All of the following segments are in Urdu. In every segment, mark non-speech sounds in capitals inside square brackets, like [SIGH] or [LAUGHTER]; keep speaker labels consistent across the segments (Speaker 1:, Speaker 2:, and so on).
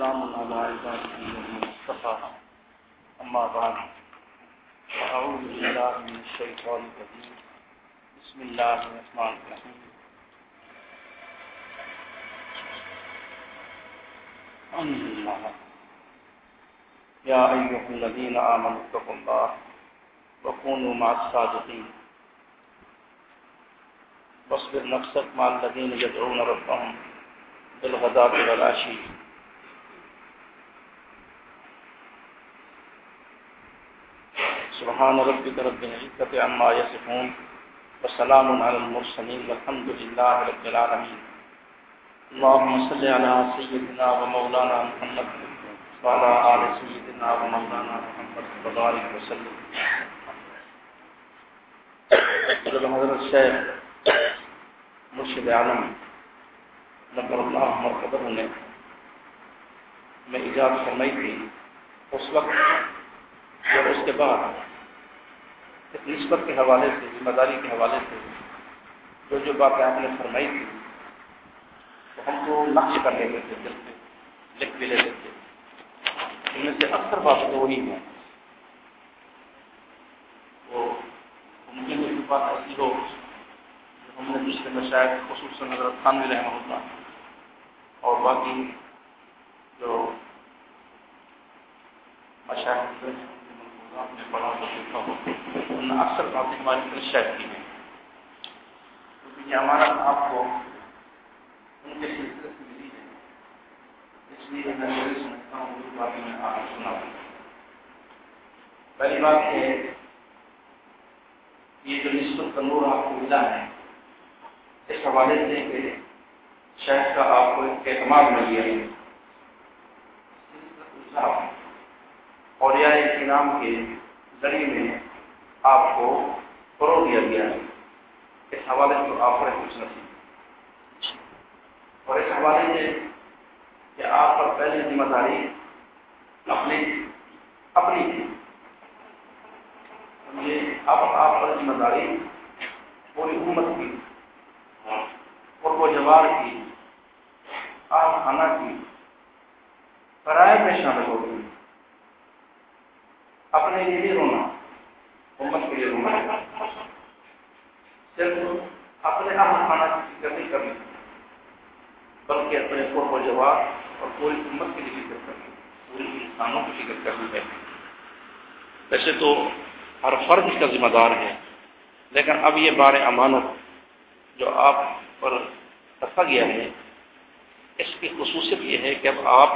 Speaker 1: وسلام على عباده المصطفى. أما بعد أعوذ بالله من الشيطان الرجيم. بسم الله الرحمن الرحيم. الحمد لله يا أيها الذين آمنوا اتقوا الله وكونوا مع الصادقين. واصبر نفسك مع الذين يدعون ربهم بالغداة والعشي. سبحان ربك رب العزة عما يصفون وسلام على المرسلين والحمد لله رب العالمين اللهم صل على سيدنا ومولانا محمد وعلى آل سيدنا ومولانا محمد وبارك وسلم. حضرت الشيخ مرشد عالم نبر اللہ مرکبر نے میں ایجاد فرمائی تھی، اس وقت اور اس کے بعد ایک نسبت کے حوالے سے ذمہ داری کے حوالے سے جو جو باتیں آپ نے فرمائی تھی تو ہم کو نقش کر لیتے تھے دل پہ لکھ بھی لیتے تھے۔ ان میں سے اکثر بات تو وہی ہے وہ ممکن ہے بات ایسی ہو جو ہم نے دوسرے میں شاید خصوصاً حضرت خان بھی رہنا ہوتا اور باقی جو مشاہد آپ نے پڑھا ہو دیکھا ہو۔ انہوں نے اکثر باتیں ہماری طرح کی ہیں۔ کیونکہ ہمارا آپ کو ان کے سلسلے سے ملی ہے۔ اس لیے میں یہ سمجھتا ہوں، جو باتیں میں آپ کو سنا ہوں پہلی بات یہ ہے، یہ جو نسبت کا نور آپ کو ملا ہے، اس حوالے سے کہ شہر کا آپ کو اعتماد مل گیا ہے۔ اور یا انعام کے ذریعے میں آپ کو فروغ دیا گیا ہے۔ اس حوالے سے آپ پر کچھ نہیں اور اس حوالے سے کہ آپ پر پہلی ذمہ داری اپنی اپنی تھی۔ اب آپ پر ذمہ داری پوری امت کی۔ اور وہ جوار کی، آپ خانہ کی کرائے میں شامل ہو گئی اپنے لیے بھی رونا امت کے لیے رونا صرف اپنے اہم خانہ کی فکر نہیں کرنی، بلکہ اپنے قرب و جواب اور پوری امت کے لیے فکر کرنی پوری انسانوں کی فکر کرنی ہے۔ ویسے تو ہر فرد اس کا ذمہ دار ہے، لیکن اب یہ بار امانت جو آپ پر رکھا گیا ہے، اس کی خصوصیت یہ ہے کہ اب آپ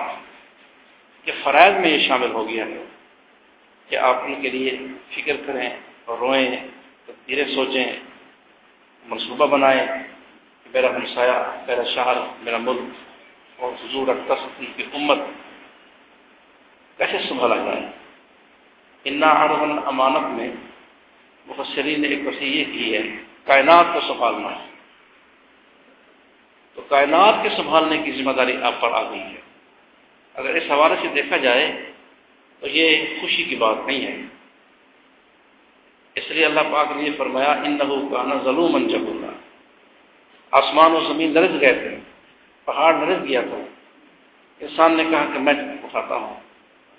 Speaker 1: کے فرائض میں یہ شامل ہو گیا ہے۔ کہ آپ ان کے لیے فکر کریں اور روئیں تدبیریں سوچیں، منصوبہ بنائیں کہ میرا ہمسایہ، میرا شہر، میرا ملک اور حضور رکھتا سکتی کی امت کیسے سنبھالا جائے؟ انا ہر امانت میں مفسرین نے ایک وسیع یہ کی ہے، کائنات کو سنبھالنا ہے۔ تو کائنات کے سنبھالنے کی ذمہ داری آپ پر آ گئی ہے۔ اگر اس حوالے سے دیکھا جائے تو یہ خوشی کی بات نہیں ہے۔ اس لیے اللہ پاک نے یہ فرمایا ان لہو کا نا ظلم انجب ہوگا آسمان و زمین نرس گئے تھے، پہاڑ نرس گیا تھا۔ انسان نے کہا کہ میں اٹھاتا ہوں۔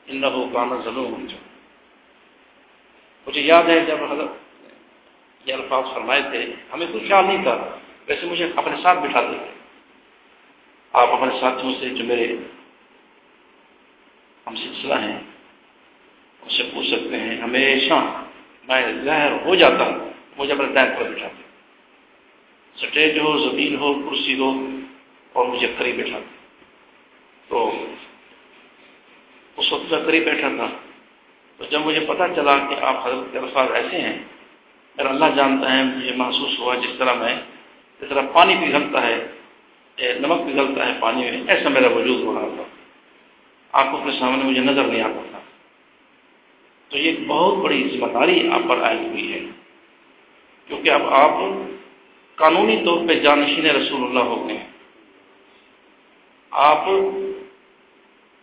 Speaker 1: ان لہو کا نا ظلم مجھے یاد ہے جب حضرت یہ الفاظ فرمائے تھے، ہمیں کوئی خیال نہیں تھا، ویسے مجھے اپنے ساتھ بٹھاتے تھے۔ آپ اپنے ساتھیوں سے جو میرے ہم سلسلہ ہیں ان سے پوچھ سکتے ہیں، ہمیشہ میں ظاہر ہو جاتا ہوں، مجھے اپنے دائیں پر بٹھاتے سٹیج ہو، زمین ہو، کرسی ہو، اور مجھے قریب بٹھاتے تو اس وقت میں قریب بیٹھا تھا۔ تو جب مجھے پتہ چلا کہ آپ حضرت کے الفاظ ایسے ہیں اگر اللہ جانتا ہے، مجھے محسوس ہوا جس طرح میں، جس طرح پانی پگھلتا ہے نمک پگھلتا ہے پانی میں، ایسا میرا وجود ہو رہا تھا۔ آنکھوں کے سامنے مجھے نظر نہیں آتا تھا۔ تو یہ بہت بڑی ذمہ داری آپ پر آئی ہوئی ہے۔ کیونکہ اب آپ قانونی طور پہ جانشین رسول اللہ ہو گئے ہیں۔ آپ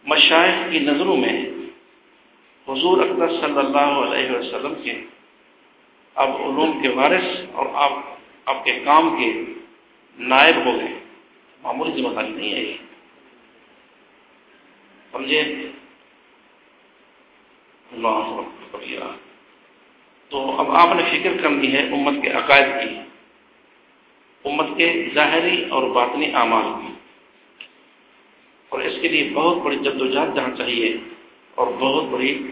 Speaker 1: مشائق کی نظروں میں حضور اکبر صلی اللہ علیہ وسلم کے اب علوم کے وارث اور آپ آپ کے کام کے نائب ہو گئے۔ معمولی ذمہ داری نہیں ہے یہ۔ سمجھے؟ اللہ تو اب آپ نے فکر کرنی ہے امت کے عقائد کی، امت کے ظاہری اور باطنی اعمال کی۔ اور اس کے لیے بہت بڑی جد و جہد جہاں چاہیے اور بہت بڑی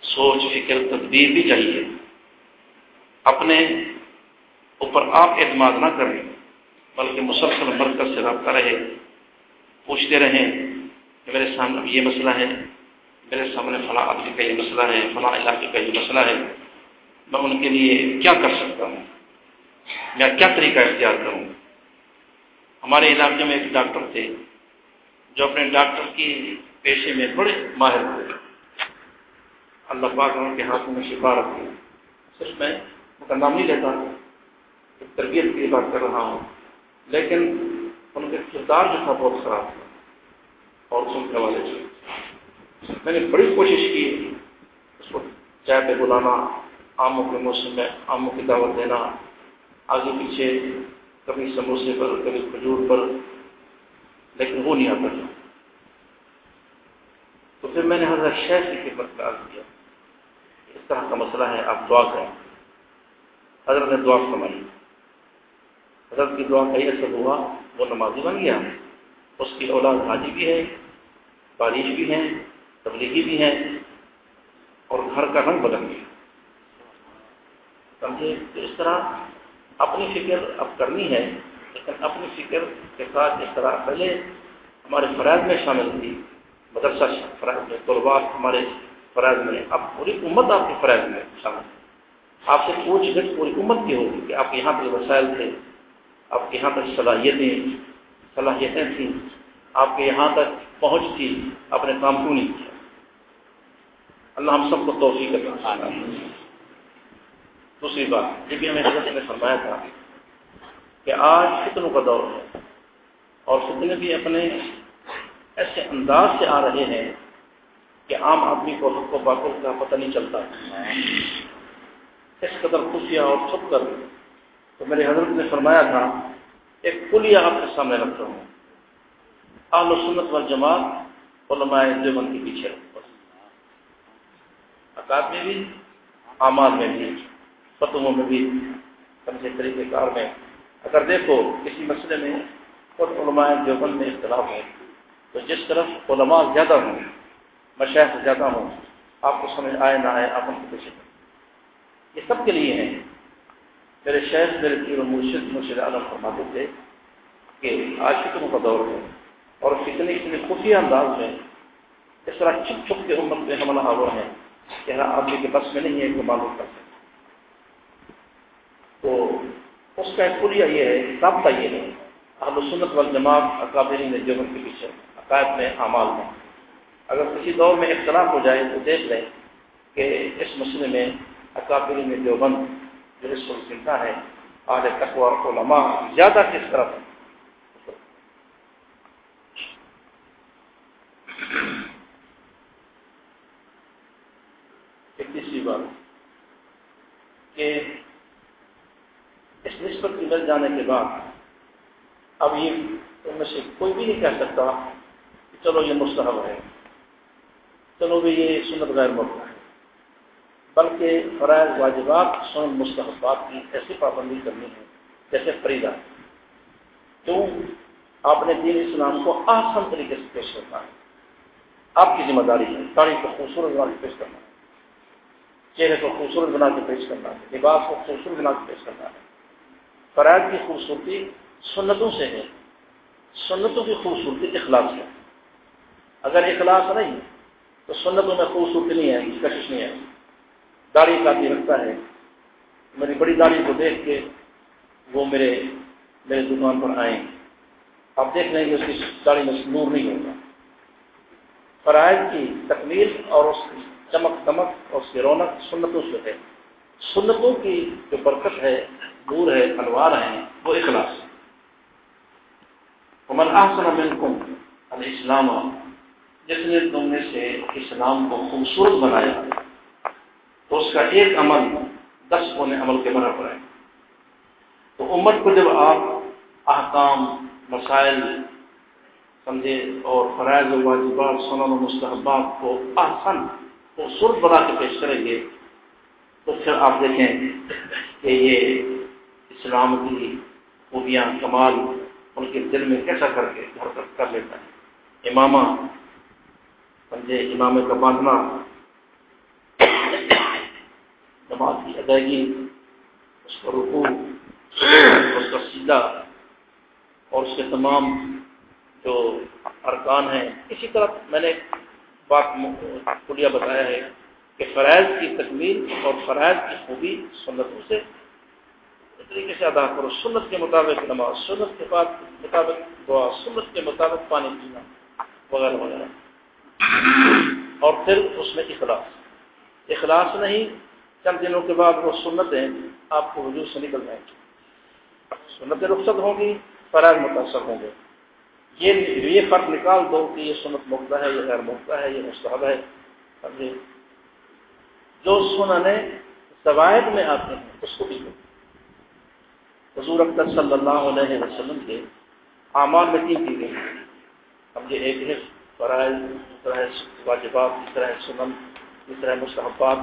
Speaker 1: سوچ، فکر، تدبیر بھی چاہیے۔ اپنے اوپر آپ اعتماد نہ کریں، بلکہ مسلسل مرکز سے رابطہ رہے پوچھتے رہیں کہ میرے سامنے یہ مسئلہ ہے۔ میرے سامنے فلاں آدمی کا یہ مسئلہ ہے، فلاں علاقے کا یہ مسئلہ ہے۔ میں ان کے لیے کیا کر سکتا ہوں؟ میں کیا طریقہ اختیار کروں؟ ہمارے علاقے میں ایک ڈاکٹر تھے جو اپنے ڈاکٹر کی پیشے میں بڑے ماہر تھے۔ اللہ پاک ان کے ہاتھوں میں شفا رکھی۔ صرف میں ان کا نام نہیں لیتا تربیت کی بات کر رہا ہوں۔ لیکن ان کے کردار جو تھا بہت خراب تھا اور سننے والے جو میں نے بڑی کوشش کی اس کو چائے پہ بلانا، آموں کے موسم میں آموں کی دعوت دینا، آگے پیچھے کبھی سموسے پر، کبھی کھجور پر، لیکن وہ نہیں آتا تھا تو پھر میں نے حضرت شہر کی خدمت کا عرض کیا۔ اس طرح کا مسئلہ ہے، آپ دعا کریں۔ حضرت نے دعا فرمائی۔ حضرت کی دعا کا یہ اثر ہوا، وہ نمازی بن گیا۔ اس کی اولاد حاجی بھی ہے بارش بھی ہیں۔ تبلیغی بھی ہیں اور گھر کا رنگ بدل گیا۔ سمجھے تو اس طرح اپنی فکر اب کرنی ہے، لیکن اپنی فکر کے ساتھ اس طرح پہلے ہمارے فرائض میں شامل تھی۔ مدرسہ فرائض میں طلبات ہمارے فرائض میں، اب پوری امت آپ کے فرائض میں شامل ہے۔ آپ سے پوچھ گچھ پوری امت کی ہوگی کہ آپ یہاں پہ وسائل تھے، آپ کے یہاں تک صلاحیتیں صلاحیتیں تھیں، آپ کے یہاں تک پہنچ تھی اپنے کام کیوں نہیں کیا؟ اللہ ہم سب کو توفیق کرنا دوسری بات یہ بھی ہمیں حضرت نے فرمایا تھا کہ آج فتنوں کا دور ہے اور فتنے بھی اپنے ایسے انداز سے آ رہے ہیں کہ عام آدمی کو حق و باقل کا پتہ نہیں چلتا۔ اس قدر خفیہ اور چھپ کر تو میرے حضرت نے فرمایا تھا، ایک پلیہ آپ کے سامنے رکھتا ہوں۔ آل و سنت وال جماعت علماء دیوبند کے پیچھے۔ عقاب میں بھی، اعمال میں بھی فتحوں میں بھی سمجھے طریقہ کار میں۔ اگر دیکھو، کسی مسئلے میں خود علماء دیوبند میں اختلاف ہے۔ تو جس طرف علماء زیادہ ہوں، مشاہد زیادہ ہوں، آپ کو سمجھ آئے نہ آئے، آپ ان کے پیچھے یہ سب کے لیے ہیں۔ میرے شہر میرے پیر و مرشد مرشد عالم فرماتے تھے کہ آج فتنوں کا دور ہے اور فتنے اتنے خفیہ انداز میں اس طرح چھپ چھپ کے امت میں حملہ آور ہیں۔ کہ ہر آدمی جی کے بس میں نہیں ہے کہ معلوم کر سکتے تو اس کا پوریا یہ ہے، رابطہ یہ ہے، اہل سنت والجماعت اکابرین نے جمن کے پیچھے عقائد میں، اعمال میں، اگر کسی دور میں اختلاف ہو جائے تو دیکھ لیں کہ اس مسئلے میں اکابرین دیوبند، جو اس کو چنتا ہے آج تقوا علماء، زیادہ کس طرف ایک تیسری بات کہ اس جانے کے بعد اب یہ ان میں سے کوئی بھی نہیں کہہ سکتا کہ چلو یہ مستحب ہے، چلو بھی یہ سنت غیر موقع ہے۔ بلکہ فرائض واجبات سن مستحبات کی ایسی پابندی کرنی ہے جیسے فریدہ کیوں؟ آپ نے دین اسلام کو آسان طریقے سے پیش کرنا ہے۔ آپ کی ذمہ داری ہے، تاریخ کو خوبصورت بنا کے پیش کرنا ہے۔ چہرے کو خوبصورت بنا کے پیش کرنا ہے۔ لباس کو خوبصورت بنا کے پیش کرنا ہے۔ فرائض کی خوبصورتی سنتوں سے ہے۔ سنتوں کی خوبصورتی اخلاق ہے۔ اگر اخلاص نہیں تو سنتوں میں خوبصورتی نہیں ہے کشش نہیں ہے۔ داڑھی کا بھی رکھتا ہے۔ میری بڑی داڑھی کو دیکھ کے وہ میرے میرے دکان پر آئیں۔ آپ دیکھ لیں گے اس کی داڑھی میں نور نہیں ہوگا۔ فرائض کی تکمیل اور اس کی چمک دمک اور اس کی رونق سنتوں سے ہے۔ سنتوں کی جو برکت ہے نور ہے، انوار ہیں، وہ اخلاص عمر احسن منکم الاسلام، جس نے تم نے سے اسلام کو خوبصورت بنایا تو اس کا ایک عمل دس ہونے عمل کے برابر ہے۔ تو امت کو جب آپ احکام، مسائل سمجھے اور فرائض و واجبات، سنن و مستحبات کو آسن خوبصورت بنا کے پیش کریں گے، تو پھر آپ دیکھیں کہ یہ اسلام کی خوبیاں کمال ان کے دل میں کیسا کر کے گھر تک کر لیتا ہے۔ امامہ سمجھے امام کا باندھنا، نماز کی ادائیگی، اس کا رکوع، اس کا سیدھا اور اس کے تمام جو ارکان ہیں۔ اسی طرح میں نے بات کھلیا بتایا ہے کہ فرائض کی تکمیل اور فرائض کی خوبی سنتوں سے اس طریقے سے ادا کرو، سنت کے مطابق نماز، سنت کے بعد مطابق دعا، سنت کے مطابق پانی پینا، وغیرہ وغیرہ۔ اور پھر اس میں اخلاص۔ اخلاص نہیں، چند دنوں کے بعد وہ سنتیں آپ کو وجود سے نکل جائیں گی۔ سنتیں رخصت ہوں گی، فرائض متاثر ہوں گے۔ یہ یہ فرق نکال دو کہ یہ سنت مقدہ ہے، یہ غیر مقدہ ہے، یہ مستحب ہے۔ سمجھے جو سننے سوائد میں آتے ہیں، اس کو بھی دو حضور اختر صلی اللہ علیہ وسلم کے اعمال میں تین چیزیں ہیں۔ سمجھے ایک ہے فرائض دوسرا ہے واجبات تیسرا ہے سنن تیسرا ہے مستحبات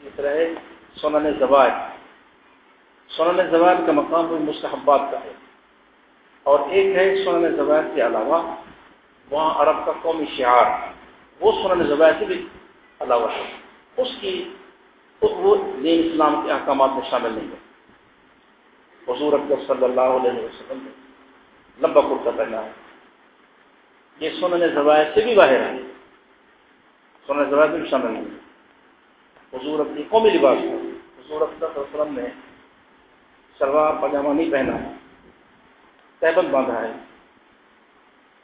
Speaker 1: تیسرا ہے سنن زوائد۔ سنن زوائد کا مقام بھی مستحبات کا ہے۔ اور ایک ہے سنن زوائد کے علاوہ وہاں عرب کا قومی شعار۔ وہ سنن زوائد سے بھی علاوہ ہے۔ اس کی وہ دین اسلام کے احکامات میں شامل نہیں ہے۔ حضور اکبر صلی اللہ علیہ وسلم نے لمبا کرتا پہنا ہے۔ یہ سنن زوائد سے بھی باہر ہے سنن زوائد میں بھی شامل نہیں ہے حضور اپنی قومی لباس ہے حضور اکبر صلی اللہ علیہ وسلم نے شلوار، پاجامہ نہیں پہنا۔ ہے تہبت باندھا ہے۔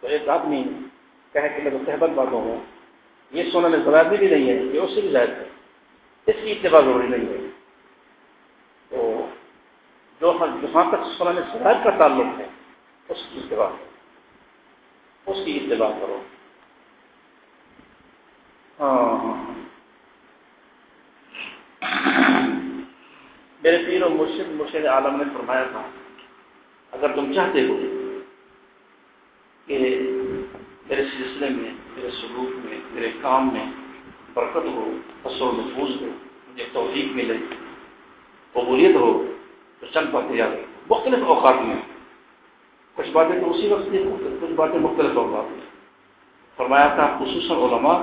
Speaker 1: تو ایک آدمی کہے کہ میں تو تہبت باندھوں ہوں یہ سونا زوائد بھی نہیں ہے، یہ اس سے بھی زائد ہے۔ اس کی اتباع ضروری نہیں ہے۔ جو ہاں جہاں تک سونا سرائد کا تعلق ہے، اس کی اتباع اس کی اتباع کرو۔ ہاں،, ہاں ہاں میرے پیر و مرشد مرشد عالم نے فرمایا تھا، اگر تم چاہتے ہو کہ میرے سلسلے میں، میرے سلوک میں، میرے کام میں برکت ہو و محفوظ ہو، مجھے توفیق ملے، قبولیت ہو تو چند باتیں یاد مختلف اوقات میں۔ کچھ باتیں تو اسی وقت کچھ باتیں مختلف اوقات میں۔ فرمایا تھا، خصوصاً علماء،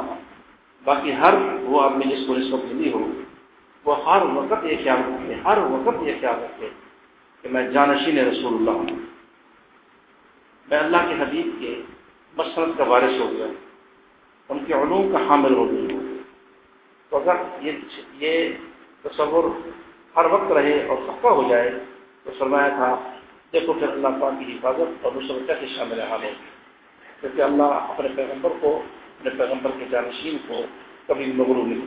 Speaker 1: باقی ہر وہ آدمی جس کو اس وقت ملی ہو، وہ ہر وقت یہ خیال رکھے ہر وقت یہ خیال رکھے کہ میں جانشین رسول اللہ ہوں۔ میں اللہ کے حبیب کے مسرت کا وارث ہو گیا۔ ان کے علوم کا حامل ہو گیا۔ تو اگر یہ یہ تصور ہر وقت رہے اور پکا ہو جائے، تو فرمایا تھا، دیکھو پھر اللہ پاک کی حفاظت اور دوسرے کیسے شامل حال ہے۔ کیونکہ اللہ اپنے پیغمبر کو، اپنے پیغمبر کے جانشین کو کبھی مغرو نہیں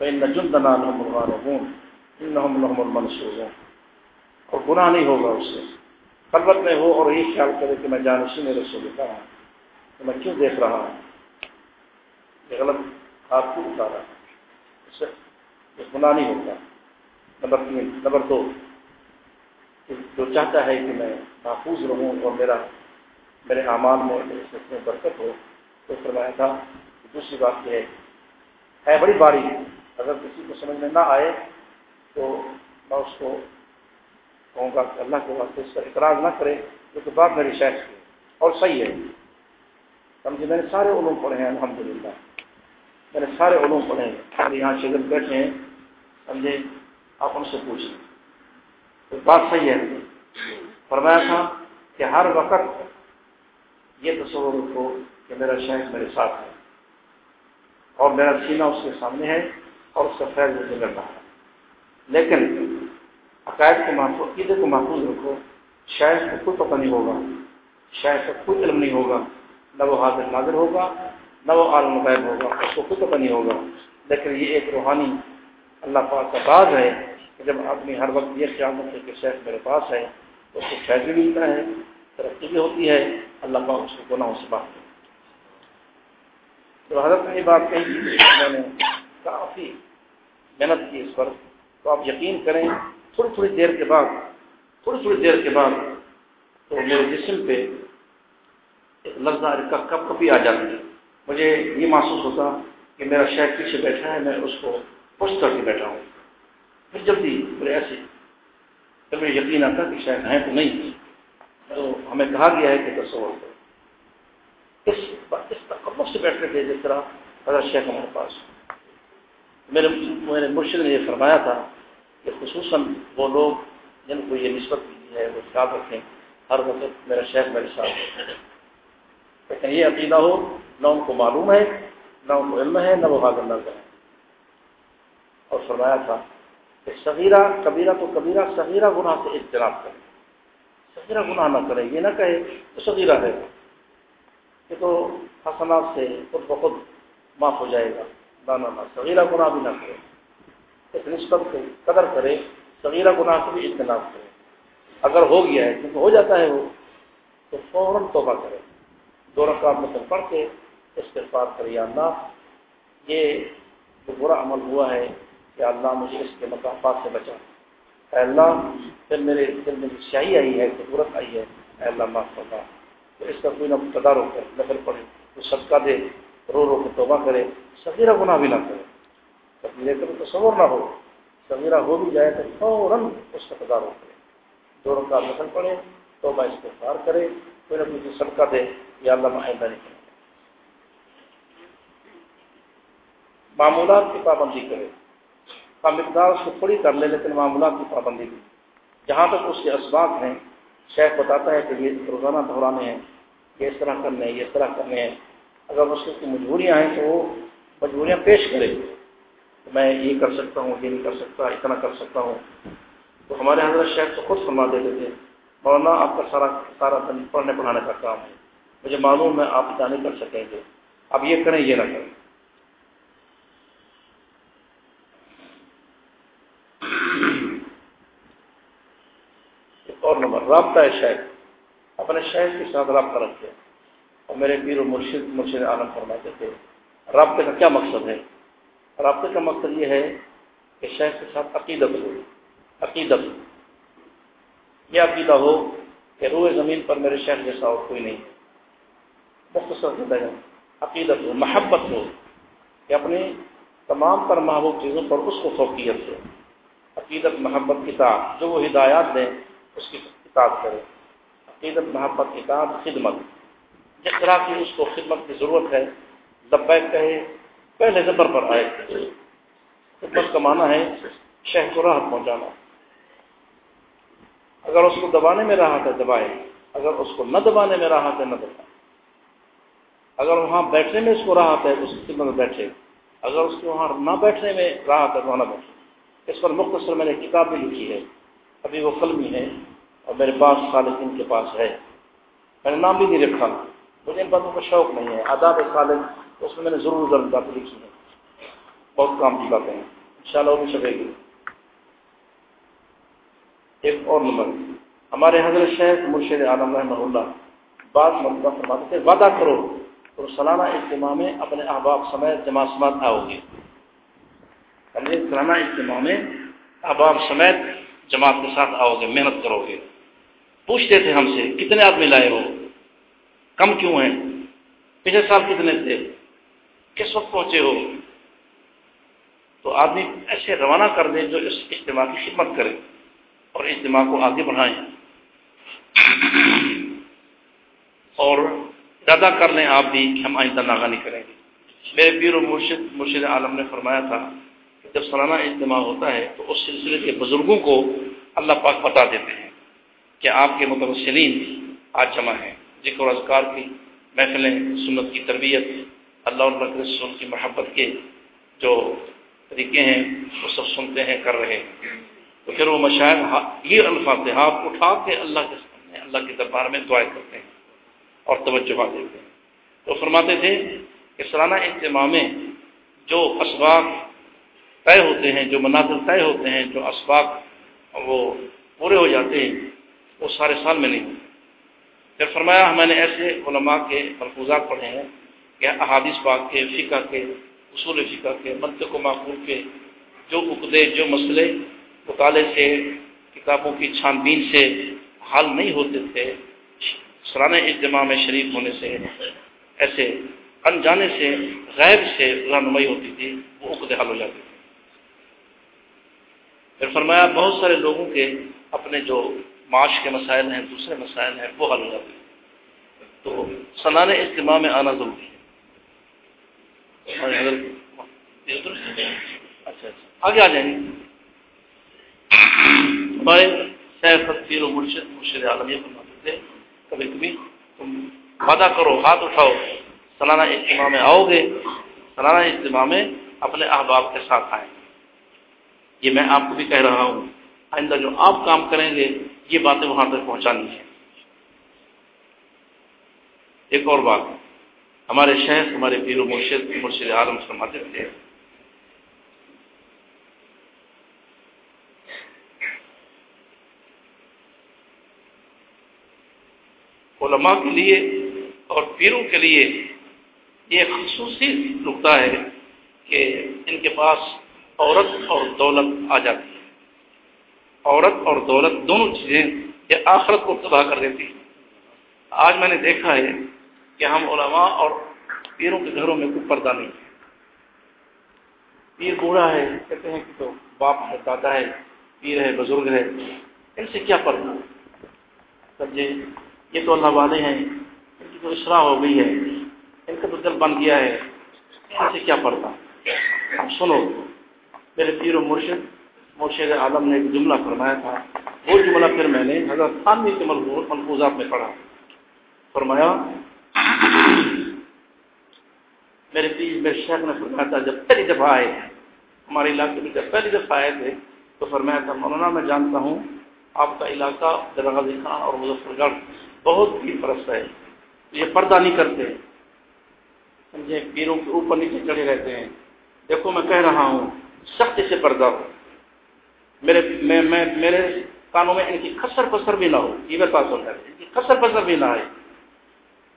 Speaker 1: میں نجم دنا نمبر ہوں ان المنصور ہوں اور گناہ نہیں ہوگا اس سے۔ خلوت میں ہو اور یہ خیال کرے کہ میں جانشین رسول کا ہوں، تو میں کیوں دیکھ رہا ہوں؟ یہ غلط آپ کیوں اتارا اس سے یہ گناہ نہیں ہوگا۔ نمبر تین، نمبر دو، جو چاہتا ہے کہ میں محفوظ رہوں اور میرا، میرے اعمال میں میرے میں برکت ہو، تو فرمایا تھا کہ دوسری بات یہ ہے بڑی باری، اگر کسی کو سمجھ میں نہ آئے تو میں اس کو کہوں گا کہ اللہ کے واسطے اس کا اعتراض نہ کرے کیونکہ بات میری شہر کی اور صحیح ہے۔ سمجھے میں نے سارے علوم پڑھے ہیں الحمد للہ میں نے سارے علوم پڑھے ہیں، ہمارے یہاں شگر بیٹھے ہیں، سمجھے؟ آپ ان سے پوچھیں۔ بات صحیح ہے۔ فرمایا تھا کہ ہر وقت یہ تصور رکھو کہ میرا شہر میرے ساتھ ہے اور میرا سینہ اس کے سامنے ہے اور اس کا فیض مجھے مل رہا ہے۔ لیکن عقائد کو محفوظ، عقیدے کو محفوظ رکھو۔ شاید کو کوئی پتہ نہیں ہوگا۔ شاید کا کوئی علم نہیں ہوگا۔ نہ وہ حاضر ناظر ہوگا، نہ وہ عالم غائب ہوگا، اس کو کوئی پتہ نہیں ہوگا۔ لیکن یہ ایک روحانی اللہ پاک کا باز ہے کہ جب آدمی ہر وقت یہ خیال رکھے کہ شیخ میرے پاس ہے، تو اس کو فیض بھی ملتا ہے، ترقی بھی ہوتی ہے، اللہ پاک اس کو گناہوں سے بات کرتا تو حضرت نے یہ بات کہی میں نے کافی محنت کی اس پر۔ تو آپ یقین کریں، تھوڑی تھوڑی دیر کے بعد، تھوڑی تھوڑی دیر کے بعد تو میرے جسم پہ ایک لفظہ کب کبھی آ جاتی ہے۔ مجھے یہ محسوس ہوتا کہ میرا شہر پیچھے بیٹھا ہے، میں اس کو پوچھ کر کے بیٹھا ہوں۔ پھر جلدی میرے ایسے جب مجھے یقین آتا کہ شاید ہیں تو نہیں۔ تو ہمیں کہا گیا ہے کہ تصور کرو۔ اس اس تقبر سے بیٹھے تھے جس طرح حضرت شیخ ہمارے پاس۔ میرے میرے مرشد نے یہ فرمایا تھا کہ خصوصاً وہ لوگ جن کو یہ نسبت کی ہے، وہ خیال رکھیں۔ ہر وقت میرا شیخ میرے ساتھ لیکن یہ عقیدہ ہو، نہ ان کو معلوم ہے، نہ ان کو علم ہے، نہ وہ حاضر نہ کریں اور فرمایا تھا کہ صغیرہ کبیرہ تو کبیرہ، صغیرہ گناہ سے اجتناب کرے۔ صغیرہ گناہ نہ کرے، یہ نہ کہے تو صغیرہ ہے۔ یہ تو حسنات سے خود بخود معاف ہو جائے گا۔ نہ نہ صغیرہ گناہ بھی نہ کرے۔ اس نسبت کو قدر کرے، صغیرہ گناہ سے بھی اجتناب کرے۔ اگر ہو گیا ہے، کیونکہ ہو جاتا ہے وہ، تو فوراً توبہ کرے۔ دو رکعت میں پڑھ کے استغفار کرے، یا اللہ، یہ جو برا عمل ہوا ہے کہ اللہ مجھے اس کے مقافات سے بچا۔ اے اللہ پھر میرے دل میں سیاہی آئی ہے ضرورت آئی ہے، اے اللہ معاف کرتا تو اس کا کوئی نہ تدار ہو کر نظر پڑے تو صدقہ دے، رو رو کے توبہ کرے سبیرہ گناہ بھی نہ کرے۔ کبھی کبھی تصور نہ ہو سبیرہ ہو بھی جائے تو فوراً اس کا تدار کرے۔ دو کا نظر پڑے توبہ استغفار کرے، کوئی نہ کوئی صدقہ دے، یا اللہ معاہدہ نہیں کرے۔ معمولات کی پابندی کرے۔ مقدار اس کو تھوڑی کر لے، لیکن معاملات کی پابندی کی جہاں تک اس کے اسباب ہیں، شیخ بتاتا ہے کہ یہ روزانہ دہرانے ہیں، یہ اس طرح کرنے ہیں، یہ اس طرح کرنے ہیں۔ اگر اس کی مجبوریاں ہیں تو وہ مجبوریاں پیش کرے میں یہ کر سکتا ہوں، یہ نہیں کر سکتا، اتنا کر سکتا ہوں۔ تو ہمارے حضرت شیخ تو خود فرما دیتے تھے، مولانا آپ کا سارا سارا دن پڑھنے پڑھانے کا کام ہے۔ مجھے معلوم ہے آپ اتنا نہیں کر سکیں گے۔ اب یہ کریں، یہ نہ کریں۔ اور نمبر رابطہ اپنے شیخ کے ساتھ رابطہ رکھتے اور میرے پیر و مرشد مرشد عالم فرماتے تھے، رابطے کا کیا مقصد ہے؟ رابطے کا مقصد یہ ہے کہ شیخ کے ساتھ عقیدت ہو عقیدت یہ عقیدہ ہو کہ روئے زمین پر میرے شیخ جیسا اور کوئی نہیں۔ مختصر عقیدت ہو، محبت ہو۔ کہ اپنی تمام تر محبوب چیزوں پر اس کو فوقیت ہو۔ عقیدت، محبت کتاب جو وہ ہدایات دیں، اس کی کتاب کرے عقیدت محبت کتاب خدمت۔ جس طرح کی اس کو خدمت کی ضرورت ہے لبیک کہے پہلے زبر پر آئے خدمت کا معنی ہے شہر کو راحت پہنچانا۔ اگر اس کو دبانے میں راحت ہے دبائے اگر اس کو نہ دبانے میں راحت ہے، نہ دبائے اگر وہاں بیٹھنے میں اس کو راحت ہے، اس کی خدمت میں بیٹھے۔ اگر اس کو وہاں نہ بیٹھنے میں راحت ہے، وہاں نہ بیٹھے۔ اس پر مختصر میں نے کتاب بھی لکھی ہے۔ ابھی وہ قلمی ہے۔ اور میرے پاس خالد کے پاس ہے۔ میں نے نام بھی نہیں رکھا۔ مجھے ان باتوں کا شوق نہیں ہے۔ آداب خالد اس میں میں نے ضرور ضرور باتیں لکھی ہیں۔ بہت کام کی باتیں ہیں۔ ان شاء اللہ وہ بھی سکے گی۔ ایک اور نمبر۔ ہمارے حضرت شیخ مرشد عالم رحمہ اللہ بعض مرتبہ فرماتے تھے، وعدہ کرو اور سالانہ اجتماع میں اپنے احباب سمیت جماعت سماعت آؤ گے۔ یعنی سالانہ اجتماع میں احباب سمیت جماعت کے ساتھ آؤ گے، محنت کرو گے۔ پوچھتے تھے ہم سے، کتنے آدمی لائے ہو؟ کم کیوں ہیں؟ پچھلے سال کتنے تھے؟ کس وقت پہنچے ہو؟ تو آدمی ایسے روانہ کر دیں جو اس اجتماع کی خدمت کرے اور اجتماع کو آگے بڑھائیں۔ اور ارادہ کر لیں آپ بھی کہ ہم آئندہ ناغا نہیں کریں گے۔ میرے پیر و مرشد مرشد عالم نے فرمایا تھا کہ جب سالانہ اجتماع ہوتا ہے تو اس سلسلے کے بزرگوں کو اللہ پاک بتا دیتے ہیں۔ کہ آپ کے متوسلین آج جمع ہیں، ذکر و اذکار کی، محفلیں، سنت کی تربیت، اللہ اللہ رسول کی محبت کے جو طریقے ہیں، وہ سب سنتے ہیں، کر رہے ہیں۔ تو پھر وہ مشاہد یہ الفاظ ہاتھ اٹھا کے اللہ کے سامنے، اللہ کے دربار میں دعائیں کرتے ہیں اور توجہ دیتے ہیں۔ تو فرماتے تھے کہ سالانہ اجتماع میں جو اسباق طے ہوتے ہیں، جو مناظر طے ہوتے ہیں، جو اسباق وہ پورے ہو جاتے ہیں وہ سارے سال میں نہیں ہوتے پھر فرمایا میں نے ایسے علماء کے ملفوظات پڑھے ہیں کہ احادیث پاک کے، فقہ کے، اصول فقہ کے، منطق و معقول کے جو عقدے، جو مسئلے مطالعے سے، کتابوں کی چھان بین سے حل نہیں ہوتے تھے سالانہ اجتماع میں شریک ہونے سے، ایسے انجانے سے غیر سے رہنمائی ہوتی تھی، وہ عقد حل ہو جاتی تھی پھر فرمایا، بہت سارے لوگوں کے اپنے جو معاش کے مسائل ہیں، دوسرے مسائل ہیں، وہ حل ہو جاتے ہیں۔ تو سالانہ اجتماع میں آنا ضروری ہے۔ اچھا اچھا۔ آگے آ جائیں۔ گے ہمارے شہر فقیر و مرشد مرشد عالم یہ فرماتے تھے، کبھی کبھی تم وعدہ کرو، ہاتھ اٹھاؤ سالانہ اجتماع میں آؤ گے سالانہ اجتماع میں اپنے احباب کے ساتھ آئیں۔ یہ میں آپ کو بھی کہہ رہا ہوں، آئندہ جو آپ کام کریں گے یہ باتیں وہاں تک پہنچانی ہے ایک اور بات، ہمارے شہر ہمارے پیر و مرشد مرشد عالم فرماتے تھے، علماء کے لیے اور پیروں کے لیے یہ خصوصی نقطہ ہے کہ ان کے پاس عورت اور دولت آ جاتی عورت اور دولت دونوں چیزیں یہ آخرت کو تباہ کر دیتی ہیں۔ آج میں نے دیکھا ہے کہ ہم علماء اور پیروں کے گھروں میں کوئی پردہ نہیں پیر بوڑھا ہے، کہتے ہیں کہ تو باپ ہے، دادا ہے، پیر ہے، بزرگ ہے، ان سے کیا پردہ سمجھے؟ یہ تو اللہ والے ہیں، ان کی تو اشرا ہو گئی ہے، ان کا تو دل بن گیا ہے، ان سے کیا پڑتا اب سنو، میرے پیر و مرشد مرشد عالم نے ایک جملہ فرمایا تھا، وہ جملہ پھر میں نے حضرت خانوی کے ملفوظات میں پڑھا۔ فرمایا، میرے پیر میرے شیخ نے فرمایا تھا، جب پہلی دفعہ آئے ہمارے علاقے میں جب پہلی دفعہ آئے تھے، تو فرمایا تھا، مولانا میں جانتا ہوں، آپ کا علاقہ غازی خان اور مظفر گڑھ بہت پیر پرست ہے۔ یہ پردہ نہیں کرتے۔ سمجھے پیروں کے اوپر نیچے چڑھے رہتے ہیں۔ دیکھو، میں کہہ رہا ہوں سخت سے پردہ ہو۔ میرے میں میں میرے کانوں میں ان کی خسر پسر بھی نہ ہو، یہ میں پاس ہوتا ہے۔ ان کی خسر پسر بھی نہ آئے۔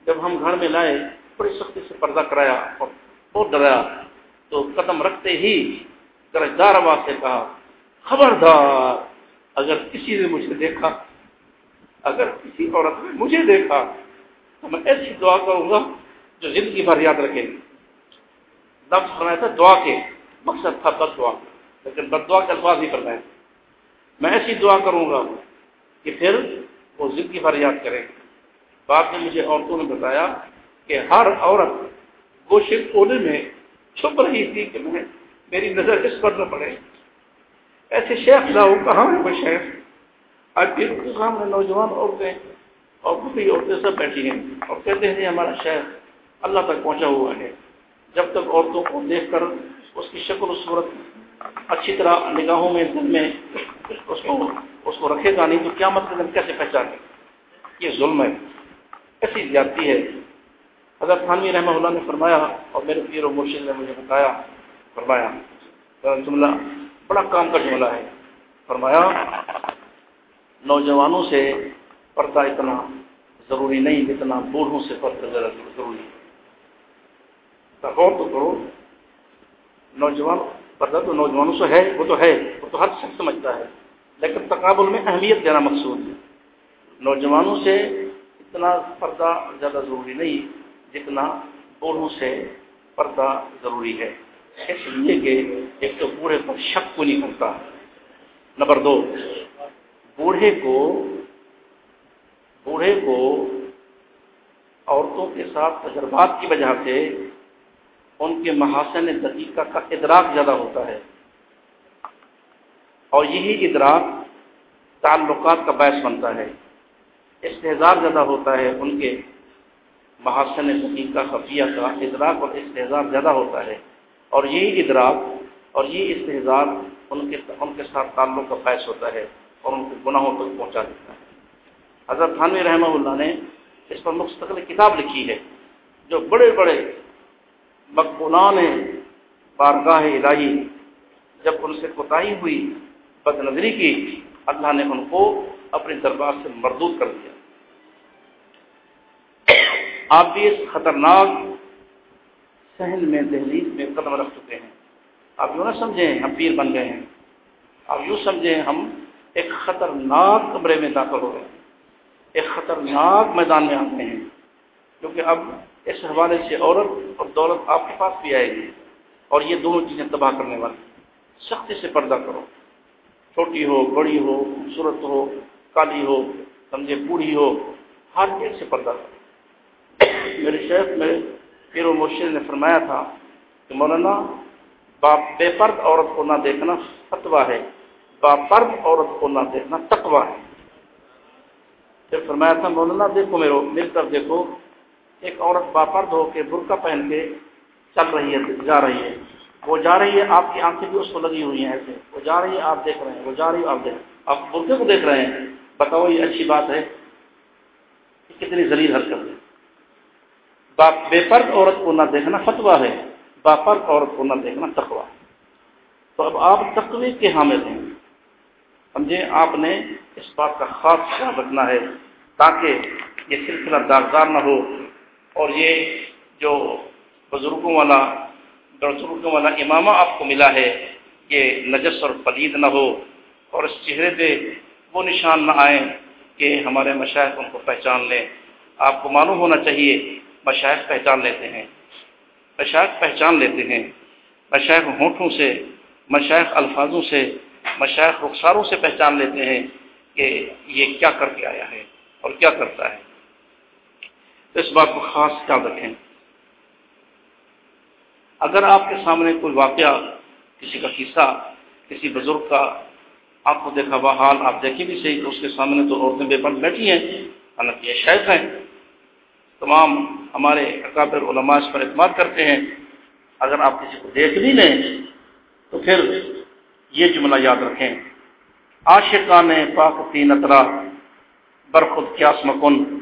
Speaker 1: جب ہم گھر میں لائے، بڑی سختی سے پردہ کرایا اور بہت ڈرایا، تو قدم رکھتے ہی درجدار آواز سے کہا، خبردار، اگر کسی نے مجھے دیکھا، اگر کسی عورت نے مجھے دیکھا، تو میں ایسی دعا کروں گا جو زندگی بھر یاد رکھے گی۔ لفظ فرمایا تھا دعا کے، مقصد تھا بد دعا۔ لیکن بد دعا کے الفاظ ہی فرمائے۔ میں ایسی دعا کروں گا کہ پھر وہ زندگی بھر یاد کرے۔ بعد میں مجھے عورتوں نے بتایا کہ ہر عورت گوشت کونے میں چھپ رہی تھی کہ میں میری نظر اس پر نہ پڑے۔ ایسے شیخ لاؤ، کہاں ہے وہ شیخ؟ آج کے سامنے نوجوان عورتیں اور بڑی عورتیں سب بیٹھی ہیں۔ اور کہتے ہیں ہمارا شہر اللہ تک پہنچا ہوا ہے۔ جب تک عورتوں کو دیکھ کر اس کی شکل و صورت اچھی طرح نگاہوں میں، دل میں اس کو اس کو رکھے گا نہیں تو کیا مطلب کیسے پہچانے؟ یہ ظلم ہے۔ ایسی زیادتی ہے۔ حضرت خانوی رحمہ اللہ نے فرمایا اور میرے پیر و مرشد نے مجھے بتایا، فرمایا جملہ بڑا کام کا جملہ ہے۔ فرمایا، نوجوانوں سے پردہ اتنا ضروری نہیں جتنا بوڑھوں سے پردہ ضروری ہے۔ غور تو کرو، نوجوان پردہ تو نوجوانوں سے ہے، وہ تو ہے، وہ تو ہر شخص سمجھتا ہے، لیکن تقابل میں اہمیت دینا مقصود ہے۔ نوجوانوں سے اتنا پردہ زیادہ ضروری نہیں، جتنا بوڑھوں سے پردہ ضروری ہے۔ اس لیے کہ ایک تو بوڑھے پر شک کو نہیں کرتا۔ نمبر دو، بوڑھے کو بوڑھے کو عورتوں کے ساتھ تجربات کی وجہ سے ان کے محاسن دقیقہ کا ادراک زیادہ ہوتا ہے۔ اور یہی ادراک تعلقات کا باعث بنتا ہے۔ استحزار زیادہ ہوتا ہے ان کے محاسن دقیقہ خفیہ کا ادراک اور استحزار زیادہ ہوتا ہے۔ اور یہی ادراک اور یہ استحزار ان کے ان کے ساتھ تعلق کا باعث ہوتا ہے اور ان کو گناہوں تک پہنچا دیتا ہے۔ حضرت خانوی رحمہ اللہ نے اس پر مستقل کتاب لکھی ہے جو بڑے بڑے مقبولان بارگاہ الہی جب ان سے کوتاہی ہوئی بد نظری کی، اللہ نے ان کو اپنے دربار سے مردود کر دیا۔ آپ بھی اس خطرناک سہن میں، دہلیز میں قدم رکھ چکے ہیں۔ آپ یوں نہ سمجھیں ہم پیر بن گئے ہیں۔ آپ یوں سمجھیں ہم ایک خطرناک کمرے میں داخل ہو گئے ہیں۔ ایک خطرناک میدان میں آتے ہیں۔ کیونکہ اب اس حوالے سے عورت اور دولت آپ کے پاس بھی آئے گی اور یہ دونوں چیزیں تباہ کرنے والی سختی سے پردہ کرو۔ چھوٹی ہو، بڑی ہو، خوبصورت ہو، کالی ہو، سمجھے، بوڑھی ہو، ہر چیز سے پردہ کرو۔ میرے شیخ، میں پیر و مرشد نے فرمایا تھا کہ مولانا، باپ بے پرد عورت کو نہ دیکھنا فتوا ہے با پرد عورت کو نہ دیکھنا تقوا ہے۔ پھر فرمایا تھا، مولانا، دیکھو میرے، میری طرف دیکھو ایک عورت با پرد ہو کے برقع پہن کے چل رہی ہے، جا رہی ہے۔ وہ جا رہی ہے، آپ کی آنکھیں بھی اس کو لگی ہوئی ہیں ایسے۔ وہ جا رہی ہے، آپ دیکھ رہے ہیں۔ وہ جا رہی ہے، آپ دیکھ آپ برقعے کو دیکھ رہے ہیں۔ بتاؤ یہ اچھی بات ہے۔ کہ کتنی ذلیل حرکت ہے۔ بے پرد عورت کو نہ دیکھنا فتوا ہے۔ با پرد عورت کو نہ دیکھنا تقوا تو اب آپ تقوی کے حامل ہیں۔ سمجھے؟ آپ نے اس بات کا خاص خیال رکھنا ہے تاکہ یہ سلسلہ داغدار نہ ہو۔ اور یہ جو بزرگوں والا بزرگوں والا امامہ آپ کو ملا ہے یہ نجس اور پلید نہ ہو اور اس چہرے پہ وہ نشان نہ آئیں کہ ہمارے مشاہد ان کو پہچان لیں۔ آپ کو معلوم ہونا چاہیے، مشائق پہچان لیتے ہیں۔ مشائق پہچان لیتے ہیں۔ مشائق ہونٹوں سے، مشائق الفاظوں سے، مشائق رخساروں سے پہچان لیتے ہیں کہ یہ کیا کر کے آیا ہے اور کیا کرتا ہے۔ اس بات کو خاص خیال رکھیں۔ اگر آپ کے سامنے کوئی واقعہ کسی کا قصہ، کسی بزرگ کا آپ کو دیکھا ہوا حال آپ دیکھیں بھی صحیح اس کے سامنے تو عورتیں بے پن بیٹھی ہیں، حالانکہ یہ شیخ ہیں۔ تمام ہمارے اکابر علماء اس پر اعتماد کرتے ہیں۔ اگر آپ کسی کو دیکھ بھی لیں تو پھر یہ جملہ یاد رکھیں۔ عاشقان پاک تین اطرا برخود کیاس مکن۔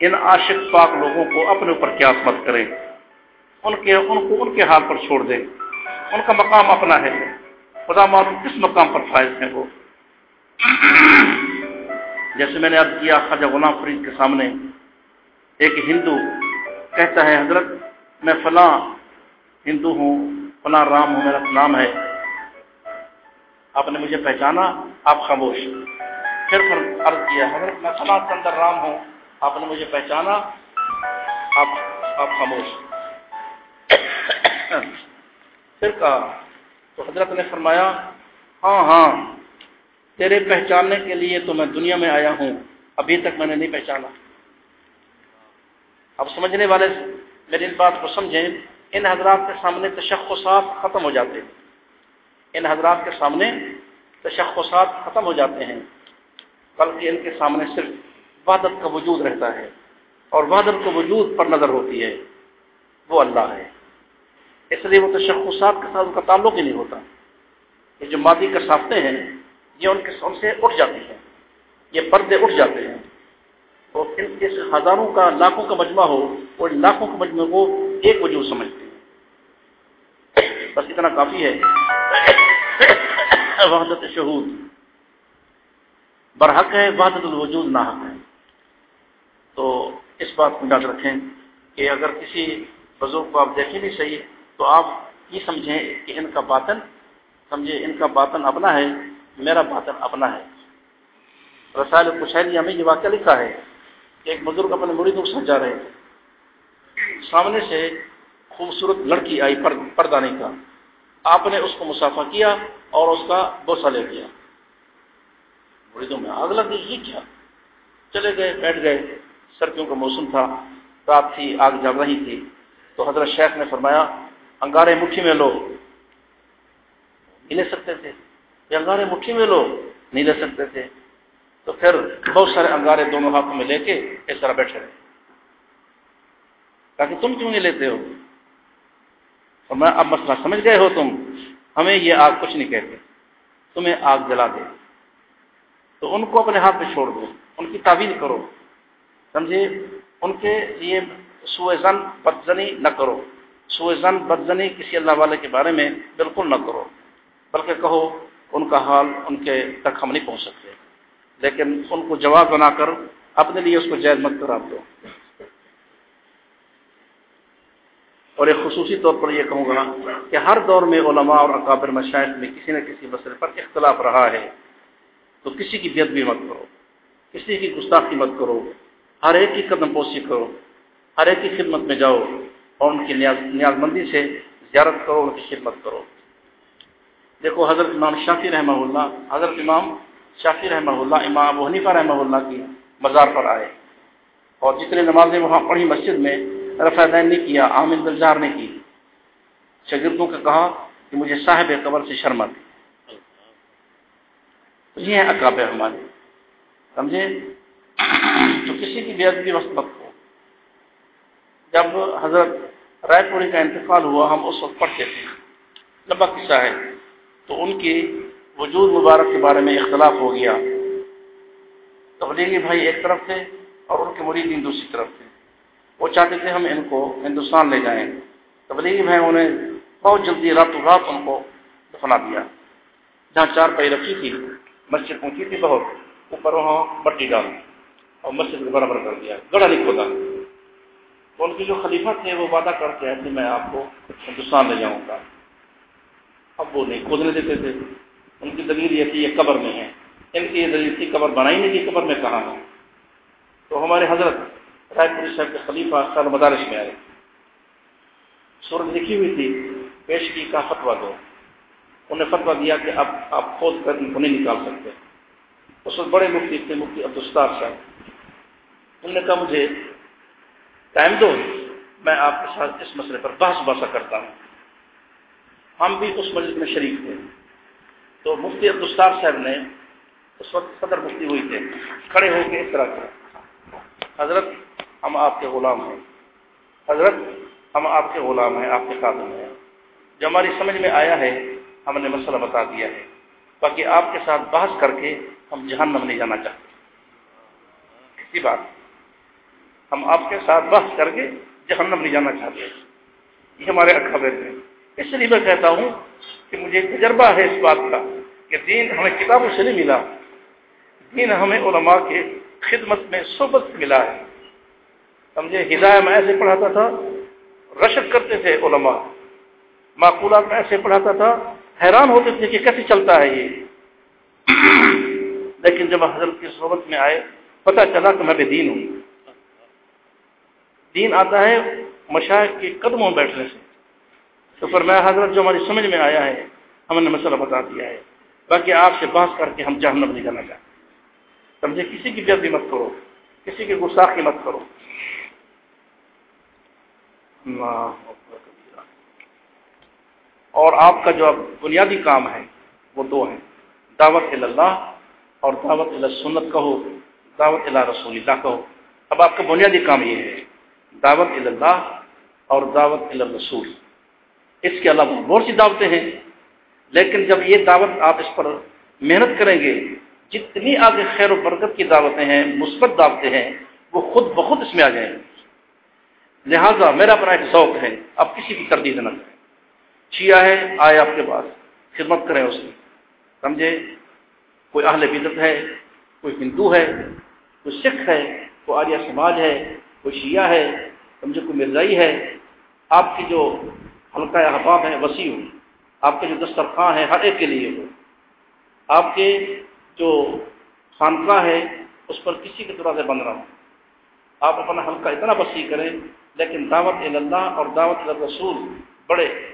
Speaker 1: ان عاشق پاک لوگوں کو اپنے اوپر قیاس مت کریں۔ ان کے ان کو ان کے ہاتھ پر چھوڑ دیں۔ ان کا مقام اپنا ہے۔ خدا معلوم کس مقام پر فائز ہیں وہ۔ جیسے میں نے اب کیا، خواجہ غلام فرید کے سامنے ایک ہندو کہتا ہے، حضرت، میں فلاں ہندو ہوں، فلاں رام ہوں، میرا نام ہے۔ آپ نے مجھے پہچانا، آپ خاموش۔ پھر عرض کیا، حضرت، میں فلاں چندر رام ہوں آپ نے مجھے پہچانا؟ آپ آپ خاموش [COUGHS] پھر کہا، تو حضرت نے فرمایا ہاں ہاں تیرے پہچاننے کے لیے تو میں دنیا میں آیا ہوں، ابھی تک میں نے نہیں پہچانا۔ اب سمجھنے والے میری اس بات کو سمجھیں، ان حضرات کے سامنے تشخصات ختم ہو جاتے ہیں۔ ان حضرات کے سامنے تشخصات ختم ہو جاتے ہیں۔ بلکہ ان کے سامنے صرف وحدت کا وجود رہتا ہے اور وحدت کا وجود پر نظر ہوتی ہے، وہ اللہ ہے۔ اس لیے وہ تشخصات کے ساتھ ان کا تعلق ہی نہیں ہوتا۔ یہ جو مادی کا ہیں، یہ ان کے ان سے اٹھ جاتی ہیں۔ یہ پردے اٹھ جاتے ہیں۔ تو ان کے ہزاروں کا، لاکھوں کا مجمع ہو اور لاکھوں کے مجمع کو ایک وجود سمجھتے ہیں۔ بس اتنا کافی ہے۔ وحدت شہود۔ برحق ہے، وحدت الوجود ناحق ہے۔ تو اس بات کو یاد رکھیں کہ اگر کسی بزرگ کو آپ دیکھیں بھی صحیح تو آپ یہ سمجھیں کہ ان کا باطن سمجھے ان کا باطن اپنا ہے، میرا باطن اپنا ہے۔ رسائل کشہریہ میں یہ واقعہ لکھا ہے کہ ایک بزرگ اپنے مریدوں کے ساتھ جا رہے تھے سامنے سے خوبصورت لڑکی آئی پردانے کا آپ نے اس کو مسافہ کیا اور اس کا بوسہ لے لیا۔ مریدوں میں آگ لگ گئی، یہ کیا؟ چلے گئے، بیٹھ گئے۔ سردیوں کا موسم تھا، رات تھی، آگ جل رہی تھی۔ تو حضرت شیخ نے فرمایا، انگارے مٹھی میں لو۔ نہیں لے سکتے تھے۔ یہ انگارے مٹھی میں لو۔ نہیں لے سکتے تھے۔ تو پھر بہت سارے انگارے دونوں ہاتھوں میں لے کے اس طرح بیٹھے رہے۔ تاکہ تم کیوں نہیں لیتے ہو؟ اور میں اب مسئلہ سمجھ گئے ہو تم۔ ہمیں یہ آگ کچھ نہیں کہتے۔ تمہیں آگ جلا دے۔ تو ان کو اپنے ہاتھ میں چھوڑ دو۔ ان کی تعویل کرو۔ سمجھے ان کے لیے سوئے زن بدزنی نہ کرو۔ سوئے زن بدزنی کسی اللہ والے کے بارے میں بالکل نہ کرو، بلکہ کہو ان کا حال ان کے تک ہم نہیں پہنچ سکتے۔ لیکن ان کو جواب بنا کر اپنے لیے اس کو جائز مت کرا دو۔ اور ایک خصوصی طور پر یہ کہوں گا کہ ہر دور میں علماء اور اکابر مشاہد میں کسی نہ کسی مسئلے پر اختلاف رہا ہے۔ تو کسی کی بیت بھی مت کرو، کسی کی گستاخی مت کرو۔ ہر ایک کی قدم پوسی کرو، ہر ایک کی خدمت میں جاؤ اور ان کی نیاز مندی سے زیارت کرو، ان کی خدمت کرو۔ دیکھو، حضرت امام شافی رحمہ اللہ، حضرت امام شافی رحمہ اللہ، امام ابو حنیفہ رحمہ اللہ کی مزار پر آئے۔ اور جتنے نمازیں وہاں پڑھی مسجد میں، رفع دین نے کیا عامر دلجار نے کی۔ شاگردوں کو کہا کہ مجھے صاحب قبر سے شرمت یہ ہیں اقاب ہمارے۔ سمجھے؟ تو کسی کی بےعدبی وقت مت ہو۔ جب حضرت رائے پوری کا انتقال ہوا، ہم اس وقت پڑھتے تھے۔ لمبا قصہ ہے۔ تو ان کی وجود مبارک کے بارے میں اختلاف ہو گیا۔ تبلیغی بھائی ایک طرف تھے اور ان کے مریدین دوسری طرف تھے۔ وہ چاہتے تھے ہم ان کو ہندوستان لے جائیں۔ تبلیغی بھائی انہیں بہت جلدی رات رات ان کو دفنا دیا۔ جہاں چار پائی رکھی تھی، مسجد پہنچی تھی بہت۔ اوپر وہاں مٹی ڈال اور مسجد کو برابر کر دیا۔ گڑا نہیں کھودا تو ان کے جو خلیفہ تھے وہ وعدہ کرتے ہیں کہ میں آپ کو ہندوستان لے جاؤں گا۔ اب وہ نہیں کھودنے دیتے تھے۔ ان کی دلیل یہ تھی یہ قبر میں ہے۔ ان کی یہ دلیل تھی قبر بنائی نہیں تھی، قبر میں کہاں ہے؟ تو ہمارے حضرت رائے پوری صاحب کے خلیفہ سال مدارس میں آئے۔ سورج لکھی ہوئی تھی، پیشگی کا فتوا دو۔ انہیں فتوا دیا کہ اب آپ کھود کر ان کو نہیں نکال سکتے۔ اس وقت بڑے مفتی تھے، مفتی عبدالستار صاحب۔ انہوں نے کہا مجھے ٹائم دو، میں آپ کے ساتھ اس مسئلے پر بحث باسا کرتا ہوں۔ ہم بھی اس مجلس میں شریک تھے تو مفتی عبدالستار صاحب نے اس وقت صدر مفتی ہوئی تھے، کھڑے ہو کے اس طرح کیا۔ حضرت، ہم آپ کے غلام ہیں۔ حضرت، ہم آپ کے غلام ہیں، آپ کے قابل ہیں۔ جو ہماری سمجھ میں آیا ہے، ہم نے مسئلہ بتا دیا ہے۔ باقی آپ کے ساتھ بحث کر کے ہم جہنم نہیں جانا چاہتے۔ کسی بات۔ ہم آپ کے ساتھ بحث کر کے جہنم نہیں جانا چاہتے یہ ہمارے اخبار ہیں۔ اس لیے میں کہتا ہوں کہ مجھے تجربہ ہے اس بات کا کہ دین ہمیں کتابوں سے نہیں ملا۔ دین ہمیں علماء کے خدمت میں صحبت ملا ہے۔ سمجھے ہدایہ میں ایسے پڑھاتا تھا رشد کرتے تھے علماء۔ معقولات میں ایسے پڑھاتا تھا، حیران ہوتے تھے کہ کیسے چلتا ہے یہ۔ لیکن جب حضرت کی صحبت میں آئے، پتہ چلا کہ میں بھی دین ہوں۔ دین آتا ہے مشاہد کے قدموں بیٹھنے سے۔ تو پر میں حضرت، جو ہماری سمجھ میں آیا ہے، ہم نے مسئلہ بتا دیا ہے۔ باقی آپ سے بحث کر کے ہم جہنم نہیں کرنا چاہتے سمجھے، کسی کی جلدی مت کرو، کسی کی گستاخی مت کرو۔ اور آپ کا جو بنیادی کام ہے، وہ دو ہیں۔ دعوت اللہ اور دعوت اللہ سنت کہو، دعوت اللہ رسول اللہ کہو۔ اب آپ کا بنیادی کام یہ ہے دعوت اللہ اور دعوت اللہ رسول اس کے علاوہ بہت سی دعوتیں ہیں، لیکن جب یہ دعوت آپ اس پر محنت کریں گے، جتنی آگے خیر و برکت کی دعوتیں ہیں، مثبت دعوتیں ہیں، وہ خود بخود اس میں آ جائیں۔ گے لہٰذا میرا اپنا ایک ذوق ہے، آپ کسی کی تردید نہ کریں۔ شیعہ ہے، آئے آپ کے پاس، خدمت کریں اس کی سمجھے؟ کوئی اہل بدت ہے، کوئی ہندو ہے، کوئی سکھ ہے، کوئی آریہ سماج ہے کوئی شیعہ ہے سمجھے کوئی مرزائی ہے آپ کی جو حلقہ احباب ہیں، وسیع ہو آپ کے جو دسترخواں ہیں، ہر ایک کے لیے ہو آپ کے جو خانقاہ ہے اس پر کسی کے طرح سے بن رہا ہوں۔ آپ اپنا حلقہ اتنا وسیع کریں، لیکن دعوت اللہ اور دعوت رسول بڑے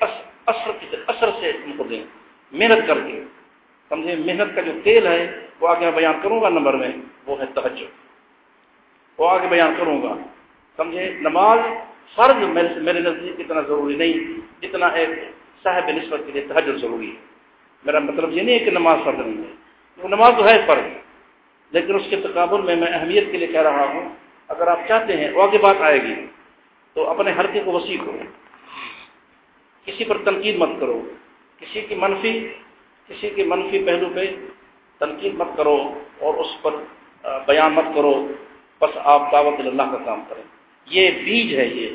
Speaker 1: اثر اثر سے ان کو دیں۔ محنت کر کے۔ سمجھے؟ محنت کا جو تیل ہے، وہ آگے میں بیان کروں گا نمبر میں، وہ ہے تحجر وہ آگے بیان کروں گا۔ سمجھے؟ نماز فرض میرے نزدیک اتنا ضروری نہیں جتنا ایک صاحب نسبت کے لیے تحجر ضروری ہے۔ میرا مطلب یہ نہیں ہے کہ نماز فرض نہیں ہے نماز تو ہے فرض، لیکن اس کے تقابل میں میں اہمیت کے لیے کہہ رہا ہوں۔ اگر آپ چاہتے ہیں، وہ آگے بات آئے گی۔ تو اپنے حلقے کو وسیع کرو۔ کسی پر تنقید مت کرو۔ کسی کی منفی، کسی کے منفی پہلو پہ تنقید مت کرو اور اس پر بیان مت کرو۔ بس آپ دعوت اللہ کا کام کریں۔ یہ بیج ہے یہ۔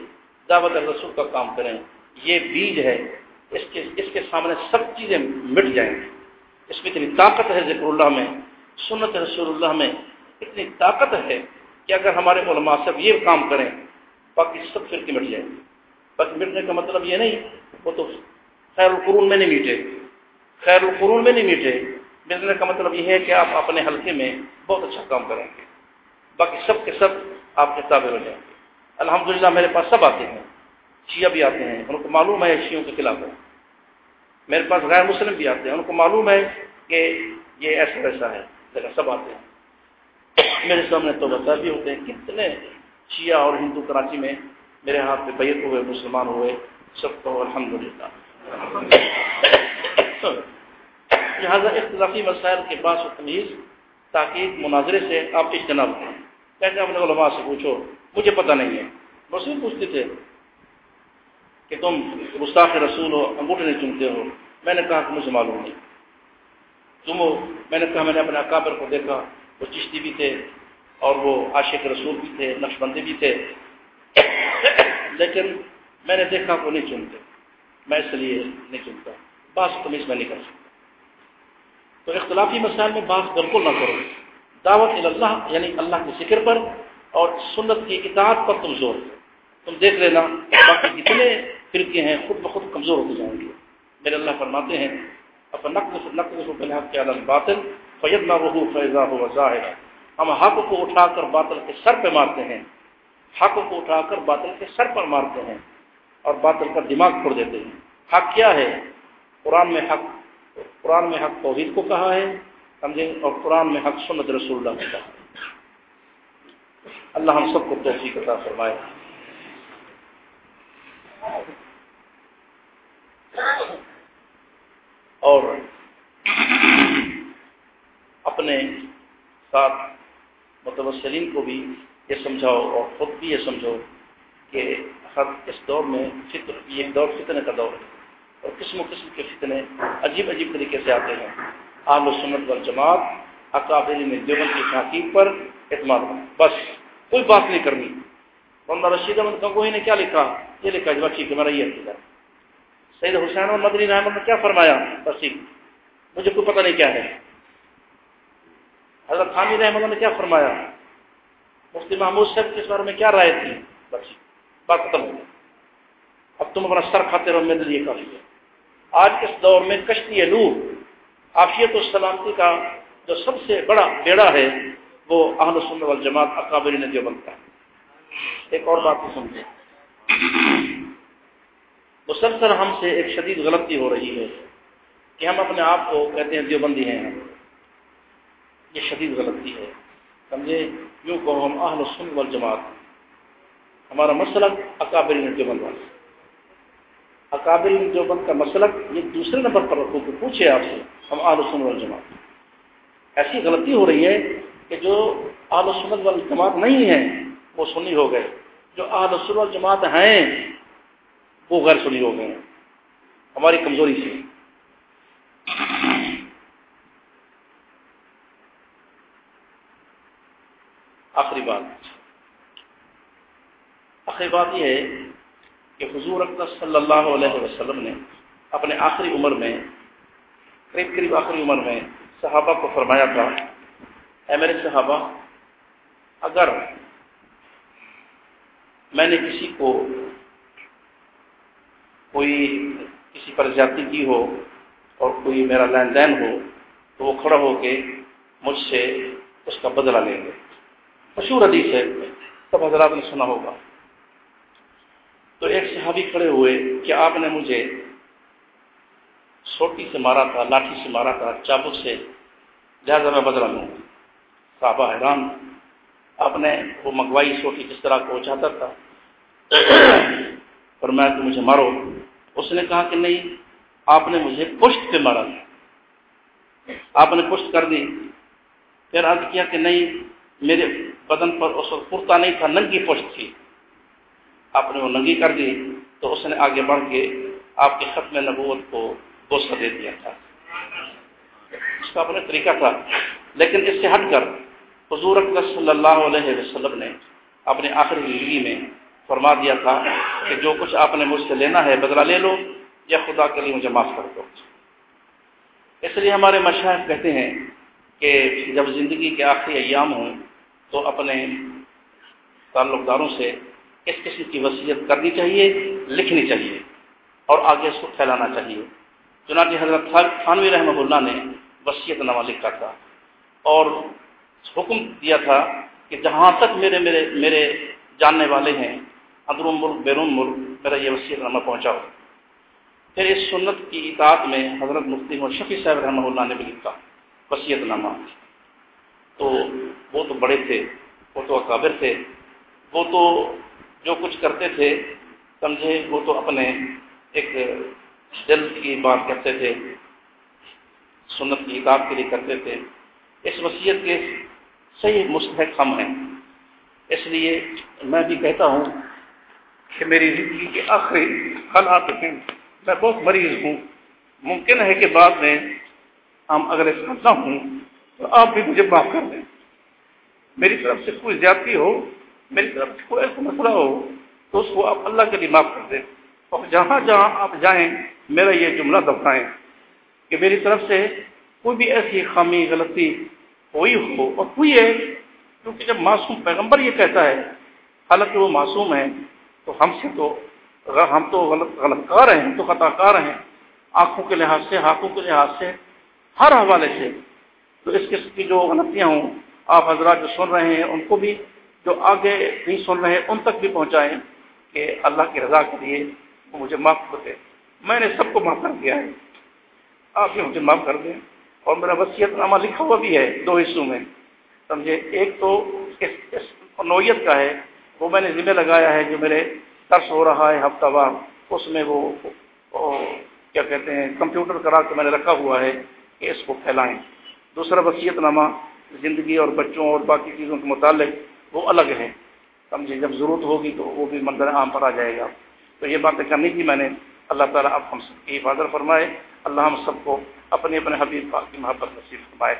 Speaker 1: دعوت الرسول کا کام کریں۔ یہ بیج ہے۔ اس کے اس کے سامنے سب چیزیں مٹ جائیں۔ گی اس میں اتنی طاقت ہے ذکر اللہ میں، سنت رسول اللہ میں اتنی طاقت ہے کہ اگر ہمارے علماء سب یہ کام کریں، باقی سب فرقے مٹ جائیں۔ گے باقی مٹنے کا مطلب یہ نہیں، وہ تو خیر القرون میں نہیں میٹے۔ خیر القرون میں نہیں میٹے۔ مٹنے کا مطلب یہ ہے کہ آپ اپنے حلقے میں بہت اچھا کام کریں گے۔ باقی سب کے سب آپ کے تابع ہو جائیں۔ گے الحمدللہ میرے پاس سب آتے ہیں، شیعہ بھی آتے ہیں، ان کو معلوم ہے شیعوں کے خلاف ہے۔ میرے پاس غیر مسلم بھی آتے ہیں، ان کو معلوم ہے کہ یہ ایسا ویسا ہے۔ لیکن سب آتے ہیں۔ میرے سامنے تو بتا بھی ہوتے ہیں۔ کتنے شیعہ اور ہندو کراچی میں میرے ہاتھ پہ بیت ہوئے، مسلمان ہوئے، سب کو الحمد للہ لہٰذا اختلافی مسائل کے بعض و تمیز تاکہ مناظرے سے آپ اجتناب کریں۔ کہتے اپنے علماء سے پوچھو مجھے پتہ نہیں ہے۔ بس یہ پوچھتے تھے کہ تم گستاخ رسول ہو، انگوٹھے نہیں چنتے ہو۔ میں نے کہا کہ مجھے معلوم نہیں۔ تم میں نے کہا، میں نے اپنے اکابر کو دیکھا۔ وہ چشتی بھی تھے اور وہ عاشق رسول بھی تھے، نقش بندی بھی تھے۔ لیکن میں نے دیکھا وہ نہیں چنتے۔ میں اس لیے نہیں چنتا۔ بعض تمیز میں نہیں کر سکتا۔ تو اختلافی مسائل میں بات بالکل نہ کرو۔ دعوت اللہ یعنی اللہ کے ذکر پر اور سنت کی اطاعت پر تم زور تم دیکھ لینا، باقی جتنے فرقے ہیں، خود بخود کمزور ہوتے جائیں گے۔ میرے اللہ فرماتے ہیں اپنا نقل نقل حق کے عالم باطل فید نہ وہ فیضا ہو ظاہر ہم حق کو اٹھا کر باطل کے سر پہ مارتے ہیں۔ حق کو اٹھا کر باطل کے سر پر مارتے ہیں اور باطل کا دماغ پھوڑ دیتے ہیں۔ حق کیا ہے؟ قرآن میں حق، قرآن میں حق توحید کو کہا ہے، سمجھیں، اور قرآن میں حق سنت رسول اللہ کو کہا ہے۔ اللہ ہم سب کو توفیق عطا فرمائے۔ اور اپنے ساتھ متوسلین کو بھی یہ سمجھاؤ اور خود بھی یہ سمجھو کہ ہر اس دور میں فطر، یہ دور فتنے کا دور ہے۔ اور قسم و قسم کے فتنے عجیب عجیب طریقے سے آتے ہیں۔ عام و سنت والجماعت اکابری نے دیوبند کی تحقیق پر اعتماد۔ بس۔ کوئی بات نہیں کرنی۔ مولانا رشید احمد گنگوئی نے کیا لکھا؟ یہ لکھا جب ٹھیک ہے جی، میرا یہ عقیدہ۔ سید حسین اور مدنی رحمت نے کیا فرمایا؟ بس ٹھیک مجھے کوئی پتہ نہیں کیا ہے۔ حضرت خامی رحمت نے کیا فرمایا؟ مفتی محمود صاحب کے اس بارے میں کیا رائے تھی؟ بس بات ختم ہو گئی۔ اب تم اپنا سر کھاتے رہو، میرے لیے کافی ہے۔ آج اس دور میں کشتی نور عافیت و سلامتی کا جو سب سے بڑا بیڑا ہے وہ اہل سن والجماعت اکابری نے جو بنتا ہے۔ ایک اور بات کو سمجھیں۔ مسلسل ہم سے ایک شدید غلطی ہو رہی ہے کہ ہم اپنے آپ کو کہتے ہیں دیوبندی ہیں۔ یہ شدید غلطی ہے۔ سمجھے؟ یوں کہ ہم اہل سن والجماعت۔ ہمارا مسلک اکابری نے دیوبند والا اکابری دیوبند کا مسلک یہ دوسرے نمبر پر رکھو کہ پوچھے آپ سے، ہم اہل سن والجماعت۔ ایسی غلطی ہو رہی ہے کہ جو اہل سنت والجماعت نہیں ہے وہ سنی ہو گئے۔ جو اہل سنت جماعت ہیں، وہ غیر سنی ہو گئے۔ ہیں ہماری کمزوری سے آخری بات۔ آخری بات یہ ہے کہ حضور اکبر صلی اللہ علیہ وسلم نے اپنے آخری عمر میں، قریب قریب آخری عمر میں صحابہ کو فرمایا تھا اے میرے صحابہ، اگر میں نے کسی کو کوئی کسی پر زیادتی کی ہو اور کوئی میرا لین دین ہو، تو وہ کھڑا ہو کے مجھ سے اس کا بدلہ لیں گے۔ مشہور حدیث ہے سب حضرات نے سنا ہوگا۔ تو ایک صحابی کھڑے ہوئے کہ آپ نے مجھے سوٹی سے مارا تھا، لاٹھی سے مارا تھا، چابک سے، لہٰذا میں بدلا لوں۔ صحابہ حیران آپ نے وہ منگوائی سوٹی کس طرح کو چاہتا تھا۔ اور میں کہ مجھے مارو۔ اس نے کہا کہ نہیں، آپ نے مجھے پشت پہ مارا۔ آپ نے پشت کر دی۔ پھر عرض کیا کہ نہیں، میرے بدن پر اس وقت پرتا نہیں تھا، ننگی پشت تھی۔ آپ نے وہ ننگی کر دی تو اس نے آگے بڑھ کے آپ کے ختم نبوت کو بوسہ دے دیا تھا۔ اس کا اپنا طریقہ تھا، لیکن اس سے ہٹ کر حضور اکبر صلی اللہ علیہ وسلم نے اپنے آخری زندگی میں فرما دیا تھا کہ جو کچھ آپ نے مجھ سے لینا ہے بدلہ لے لو یا خدا کے لیے مجھے معاف کر دو۔ اس لیے ہمارے مشاہد کہتے ہیں کہ جب زندگی کے آخری ایام ہوں تو اپنے تعلق داروں سے اس قسم کی وصیت کرنی چاہیے، لکھنی چاہیے اور آگے اس کو پھیلانا چاہیے۔ چنانچہ حضرت خانوی رحمہ اللہ نے وصیت نامہ لکھا تھا اور حکم دیا تھا کہ جہاں تک میرے میرے میرے جاننے والے ہیں اندرون ملک، بیرون ملک، میرا یہ وسیع نامہ پہنچاؤ۔ پھر اس سنت کی اطاعت میں حضرت مفتی اور شفیع صاحب رحمہ اللہ نے بھی لکھا، وسیعت نامہ۔ تو وہ تو بڑے تھے، وہ تو اکابر تھے، وہ تو جو کچھ کرتے تھے، سمجھے، وہ تو اپنے ایک دل کی بات کرتے تھے، سنت کی اطاعت کے لیے کرتے تھے۔ اس وصیت کے صحیح مستحق ہم ہیں۔ اس لیے میں بھی کہتا ہوں کہ میری زندگی کے آخری حالات ہیں میں بہت مریض ہوں۔ ممکن ہے کہ بعد میں ہم اگر سمجھتا ہوں تو آپ بھی مجھے معاف کر دیں۔ میری طرف سے کوئی زیادتی ہو، میری طرف سے کوئی ایسا مسئلہ ہو تو اس کو آپ اللہ کے لیے معاف کر دیں۔ اور جہاں جہاں آپ جائیں، میرا یہ جملہ دبائیں کہ میری طرف سے کوئی بھی ایسی خامی، غلطی ہوئی ہو اور کوئی ہے۔ کیونکہ جب معصوم پیغمبر یہ کہتا ہے، حالانکہ وہ معصوم ہے، تو ہم سے تو ہم تو غلط غلط کار ہیں تو خطا کار ہیں۔ آنکھوں کے لحاظ سے، ہاتھوں کے لحاظ سے، ہر حوالے سے۔ تو اس قسم کی جو غلطیاں ہوں، آپ حضرات جو سن رہے ہیں، ان کو بھی جو آگے نہیں سن رہے ہیں ان تک بھی پہنچائیں کہ اللہ کی رضا کے لیے وہ مجھے معاف کر دے۔ میں نے سب کو معاف کر دیا ہے۔ آپ بھی مجھے معاف کر دیں۔ اور میرا وصیت نامہ لکھا ہوا بھی ہے دو حصوں میں، سمجھے؟ ایک تو اس نوعیت کا ہے، وہ میں نے ذمہ لگایا ہے جو میرے طرز ہو رہا ہے ہفتہ وار، اس میں وہ کیا کہتے ہیں، کمپیوٹر کرا کے میں نے رکھا ہوا ہے کہ اس کو پھیلائیں۔ دوسرا وصیت نامہ، زندگی اور بچوں اور باقی چیزوں کے متعلق وہ الگ ہے، سمجھے؟ جب ضرورت ہوگی تو وہ بھی منظر عام پر آ جائے گا۔ تو یہ باتیں کرنی تھی میں نے۔ اللہ تعالیٰ اب ہم سب کی حفاظت فرمائے۔ اللہ ہم سب کو اپنے اپنے حبیب پاک کی محبت نصیب فرمائے۔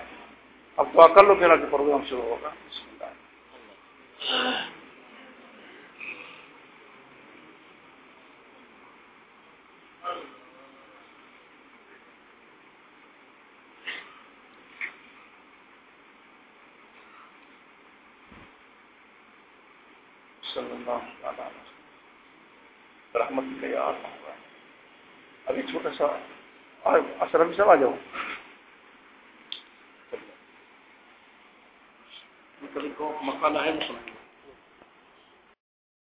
Speaker 1: اب دعا کر لو پھر آگے پروگرام شروع ہوگا۔ بسم اللہ۔ صلی اللہ رحمت کا یار ابھی چھوٹا سا اثر ابھی سب آ جاؤ کبھی کو مکانا ہے